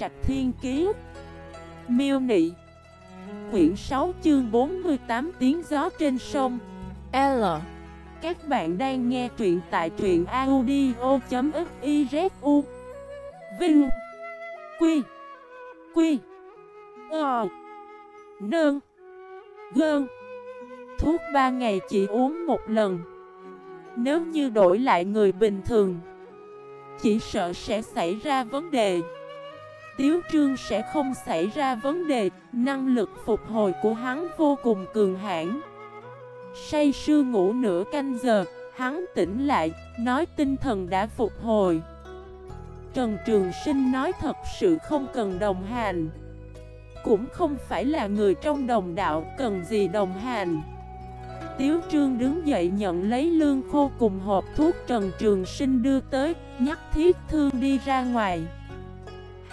Trạch Thiên Kiế Miêu Nị. Quyển 6 chương 48 tiếng gió trên sông. L. Các bạn đang nghe truyện tại truyện audio.xyzu Vinh. Quy. Quy. Ờ Nương Gơn. Thuốc 3 ngày chỉ uống một lần. Nếu như đổi lại người bình thường, Chỉ sợ sẽ xảy ra vấn đề. Tiếu trương sẽ không xảy ra vấn đề, Năng lực phục hồi của hắn vô cùng cường hãn. Say sưa ngủ nửa canh giờ, Hắn tỉnh lại, Nói tinh thần đã phục hồi. Trần Trường Sinh nói thật sự không cần đồng hành. Cũng không phải là người trong đồng đạo, Cần gì đồng hành. Tiếu Trương đứng dậy nhận lấy lương khô cùng hộp thuốc Trần Trường Sinh đưa tới, Nhắc thiết thương đi ra ngoài.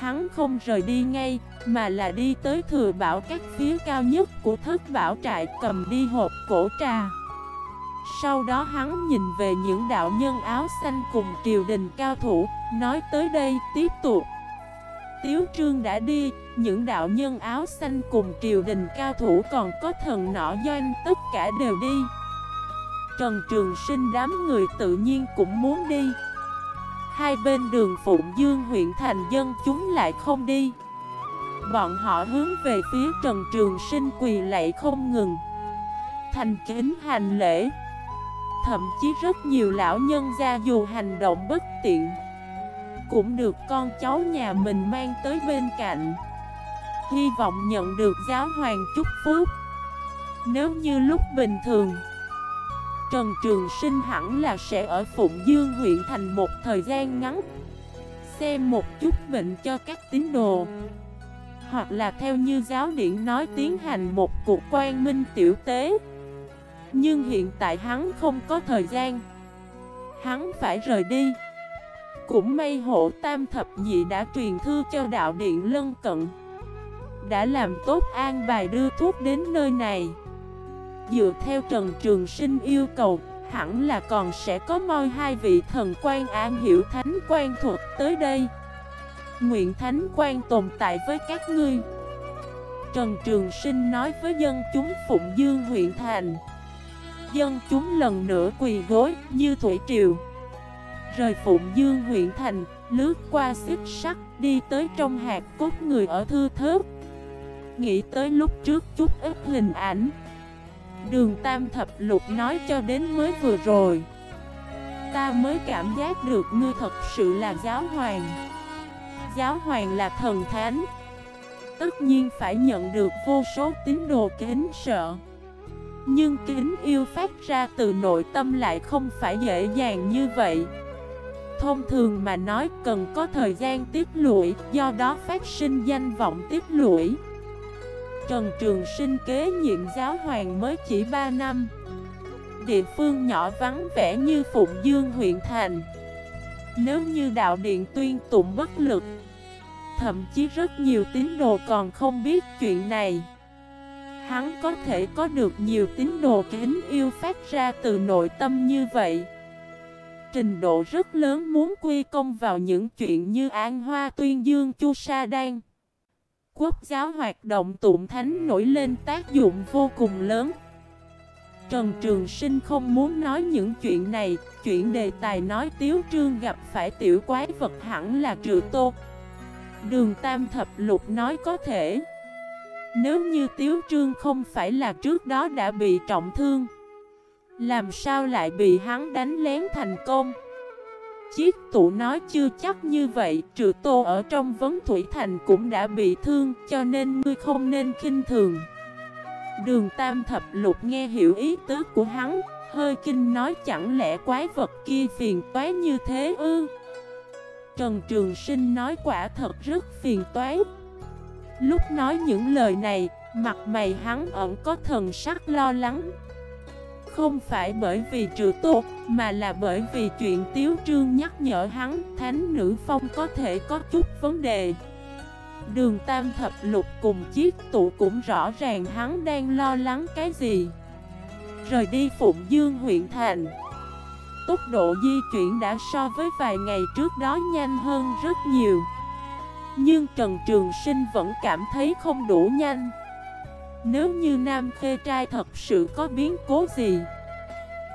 Hắn không rời đi ngay, Mà là đi tới thừa bảo các phía cao nhất của thất bảo trại cầm đi hộp cổ trà. Sau đó hắn nhìn về những đạo nhân áo xanh cùng triều đình cao thủ, Nói tới đây, tiếp tục. Tiếu trương đã đi, Những đạo nhân áo xanh cùng triều đình cao thủ còn có thần nọ doanh Tất cả đều đi. Trần Trường Sinh đám người tự nhiên cũng muốn đi. Hai bên đường Phụng Dương huyện thành dân chúng lại không đi. Bọn họ hướng về phía Trần Trường Sinh quỳ lạy không ngừng. Thành kính hành lễ. Thậm chí rất nhiều lão nhân ra dù hành động bất tiện, Cũng được con cháu nhà mình mang tới bên cạnh. Hy vọng nhận được giáo hoàng chúc phúc. Nếu như lúc bình thường Trần Trường Sinh hẳn là sẽ ở Phụng Dương huyện thành một thời gian ngắn. Xem một chút bệnh cho các tín đồ. Hoặc là theo như giáo điển nói tiến hành một cuộc quan minh tiểu tế. Nhưng hiện tại hắn không có thời gian. Hắn phải rời đi. Cũng may hộ tam thập nhị đã truyền thư cho đạo điện lân cận. Đã làm tốt an bài đưa thuốc đến nơi này. Dựa theo Trần Trường Sinh yêu cầu, hẳn là còn sẽ có moi hai vị thần quan an hiểu thánh quan thuộc tới đây. Nguyện thánh quan tồn tại với các ngươi. Trần Trường Sinh nói với dân chúng Phụng Dương huyện thành. Dân chúng lần nữa quỳ gối như thủy triều. Rời Phụng Dương huyện thành, lướt qua xích sắt, đi tới trong hạt cốt người ở thư thớp. Nghĩ tới lúc trước chút ít hình ảnh Đường Tam Thập Lục nói cho đến mới vừa rồi. Ta mới cảm giác được ngươi thật sự là giáo hoàng. Giáo hoàng là thần thánh. Tất nhiên phải nhận được vô số tín đồ kính sợ. Nhưng kính yêu phát ra từ nội tâm lại không phải dễ dàng như vậy. Thông thường mà nói cần có thời gian tiết lũy, Do đó phát sinh danh vọng tiết lũy. Trần Trường Sinh kế nhiệm giáo hoàng mới chỉ 3 năm. Địa phương nhỏ vắng vẻ như Phụng Dương huyện thành. Nếu như đạo điện tuyên tụng bất lực, Thậm chí rất nhiều tín đồ còn không biết chuyện này. Hắn có thể có được nhiều tín đồ kính yêu phát ra từ nội tâm như vậy. Trình độ rất lớn muốn quy công vào những chuyện như An Hoa Tuyên Dương Chu Sa Đan. Quốc giáo hoạt động tụng thánh nổi lên tác dụng vô cùng lớn. Trần Trường Sinh không muốn nói những chuyện này Chuyện đề tài nói Tiếu Trương gặp phải tiểu quái vật hẳn là trừ tô. Đường Tam Thập Lục nói có thể. Nếu như Tiếu Trương không phải là trước đó đã bị trọng thương, Làm sao lại bị hắn đánh lén thành công? Chiếc tụ nói chưa chắc như vậy, Trừ tô ở trong vấn thủy thành cũng đã bị thương, Cho nên ngươi không nên khinh thường. Đường tam thập lục nghe hiểu ý tứ của hắn, Hơi kinh nói chẳng lẽ quái vật kia phiền toái như thế ư? Trần Trường Sinh nói quả thật rất phiền toái. Lúc nói những lời này, Mặt mày hắn ẩn có thần sắc lo lắng không phải bởi vì trừ tột, mà là bởi vì chuyện Tiếu Trương nhắc nhở hắn Thánh nữ phong có thể có chút vấn đề. Đường Tam Thập Lục cùng chiếc tụ cũng rõ ràng hắn đang lo lắng cái gì. Rời đi Phụng Dương huyện thành Tốc độ di chuyển đã so với vài ngày trước đó nhanh hơn rất nhiều. Nhưng Trần Trường Sinh vẫn cảm thấy không đủ nhanh. Nếu như Nam Khê Trai thật sự có biến cố gì,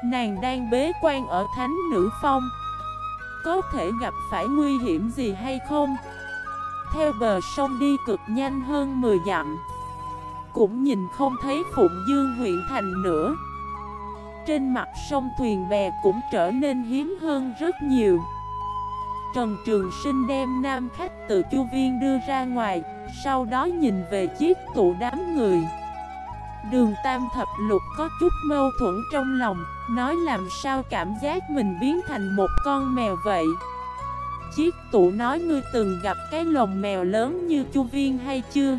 Nàng đang bế quan ở Thánh Nữ Phong, Có thể gặp phải nguy hiểm gì hay không? Theo bờ sông đi cực nhanh hơn 10 dặm, Cũng nhìn không thấy Phụng Dương huyện thành nữa. Trên mặt sông thuyền bè cũng trở nên hiếm hơn rất nhiều. Trần Trường Sinh đem nam khách từ chu viên đưa ra ngoài, Sau đó nhìn về chiếc tụ đám người. Đường Tam Thập Lục có chút mâu thuẫn trong lòng, Nói làm sao cảm giác mình biến thành một con mèo vậy? Chiếc tụ nói ngươi từng gặp cái lồng mèo lớn như chu viên hay chưa?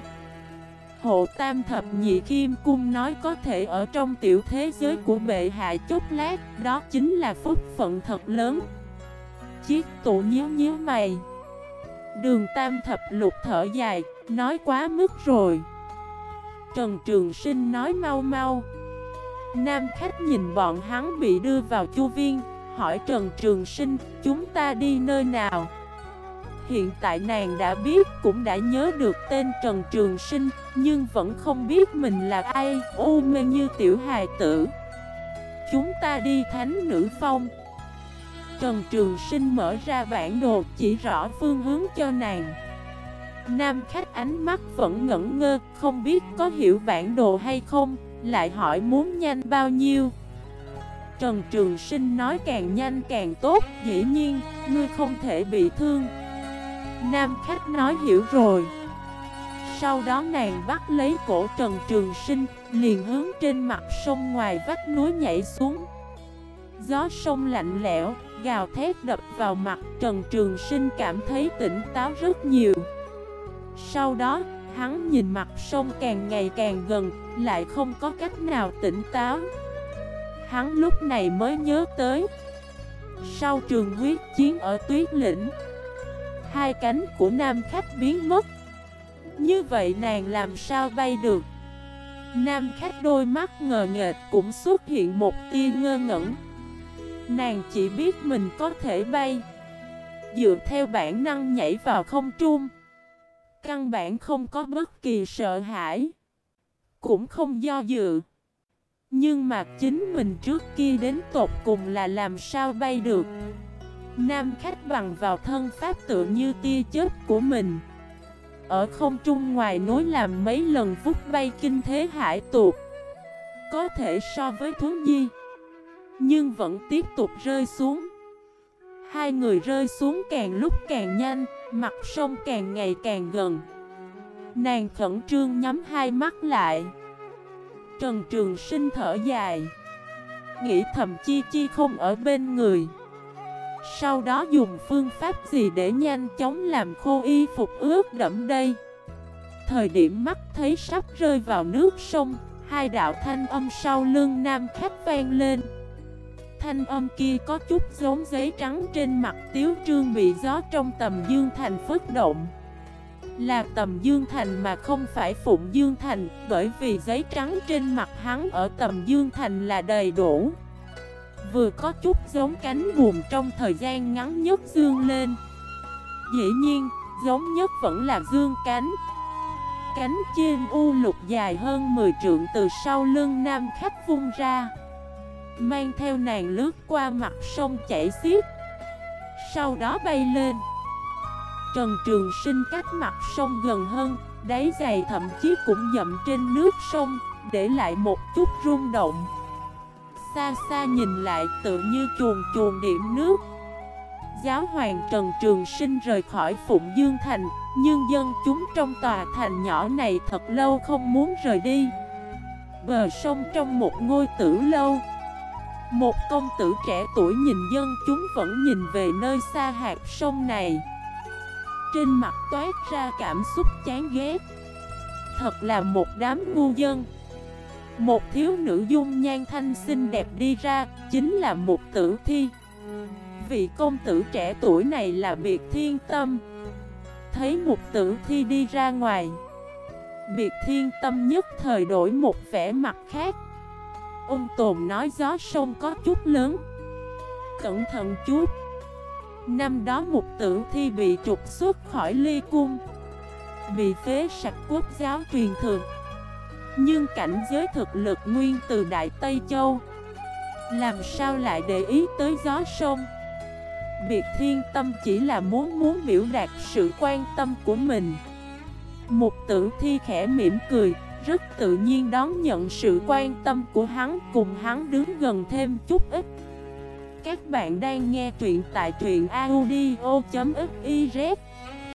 Hộ Tam Thập Nhị Kim Cung nói có thể ở trong tiểu thế giới của bệ hạ chốc lát, Đó chính là phúc phận thật lớn. Chiếc tụ nhíu nhíu mày. Đường Tam Thập Lục thở dài, Nói quá mức rồi. Trần Trường Sinh nói mau mau. Nam khách nhìn bọn hắn bị đưa vào chu viên, Hỏi Trần Trường Sinh, Chúng ta đi nơi nào? Hiện tại nàng đã biết, Cũng đã nhớ được tên Trần Trường Sinh, Nhưng vẫn không biết mình là ai, U mê như tiểu hài tử. Chúng ta đi, Thánh Nữ Phong. Trần Trường Sinh mở ra bản đồ, chỉ rõ phương hướng cho nàng. Nam khách ánh mắt vẫn ngẩn ngơ, không biết có hiểu bản đồ hay không, lại hỏi muốn nhanh bao nhiêu. Trần Trường Sinh nói càng nhanh càng tốt, dĩ nhiên, ngươi không thể bị thương. Nam khách nói hiểu rồi. Sau đó nàng bắt lấy cổ Trần Trường Sinh, liền hướng trên mặt sông ngoài vách núi nhảy xuống. Gió sông lạnh lẽo, gào thét đập vào mặt Trần Trường Sinh cảm thấy tỉnh táo rất nhiều. Sau đó, hắn nhìn mặt sông càng ngày càng gần, lại không có cách nào tỉnh táo. Hắn lúc này mới nhớ tới. Sau trường huyết chiến ở tuyết lĩnh, hai cánh của nam khách biến mất. Như vậy nàng làm sao bay được? Nam khách đôi mắt ngờ nghệch cũng xuất hiện một tia ngơ ngẩn. Nàng chỉ biết mình có thể bay. Dựa theo bản năng nhảy vào không trung. Căn bản không có bất kỳ sợ hãi. Cũng không do dự. Nhưng mà chính mình trước kia đến tột cùng là làm sao bay được? Nam khách bằng vào thân pháp tự như tia chớp của mình. Ở không trung ngoài nối làm mấy lần phút bay kinh thế hải tuột. Có thể so với thú di Nhưng vẫn tiếp tục rơi xuống. Hai người rơi xuống càng lúc càng nhanh, Mặt sông càng ngày càng gần. Nàng khẩn trương nhắm hai mắt lại. Trần Trường Sinh thở dài. Nghĩ thầm chi chi không ở bên người. Sau đó dùng phương pháp gì để nhanh chóng làm khô y phục ướt đẫm đây? Thời điểm mắt thấy sắp rơi vào nước sông, Hai đạo thanh âm sau lưng nam khách vang lên. Thanh âm kia có chút giống giấy trắng trên mặt Tiếu Trương bị gió trong tầm Dương Thành phức động. Là tầm Dương Thành mà không phải Phụng Dương Thành Bởi vì giấy trắng trên mặt hắn ở tầm Dương Thành là đầy đủ. Vừa có chút giống cánh buồm trong thời gian ngắn nhất dương lên. Dĩ nhiên, giống nhất vẫn là dương cánh. Cánh chim u lục dài hơn 10 trượng từ sau lưng nam khách vung ra. Mang theo nàng lướt qua mặt sông chảy xiết. Sau đó bay lên. Trần Trường Sinh cách mặt sông gần hơn, Đáy giày thậm chí cũng nhậm trên nước sông, Để lại một chút rung động. Xa xa nhìn lại tự như chuồn chuồn điểm nước. Giáo hoàng Trần Trường Sinh rời khỏi Phụng Dương Thành, Nhưng dân chúng trong tòa thành nhỏ này thật lâu không muốn rời đi. Bờ sông trong một ngôi tử lâu một công tử trẻ tuổi nhìn dân chúng vẫn nhìn về nơi xa hạt sông này. Trên mặt toát ra cảm xúc chán ghét. Thật là một đám ngu dân. Một thiếu nữ dung nhan thanh xinh đẹp đi ra, Chính là một tử thi. Vị công tử trẻ tuổi này là biệt thiên tâm. Thấy một tử thi đi ra ngoài, Biệt thiên tâm nhất thời đổi một vẻ mặt khác. Ôn tồn nói gió sông có chút lớn. Cẩn thận chút Năm đó một tử thi bị trục xuất khỏi ly cung. Bị phế sạch quốc giáo truyền thường Nhưng cảnh giới thực lực nguyên từ Đại Tây Châu. Làm sao lại để ý tới gió sông? Biệt thiên tâm chỉ là muốn muốn biểu đạt sự quan tâm của mình. Một tử thi khẽ mỉm cười. Rất tự nhiên đón nhận sự quan tâm của hắn, Cùng hắn đứng gần thêm chút ít. Các bạn đang nghe truyện tại truyện audio.fif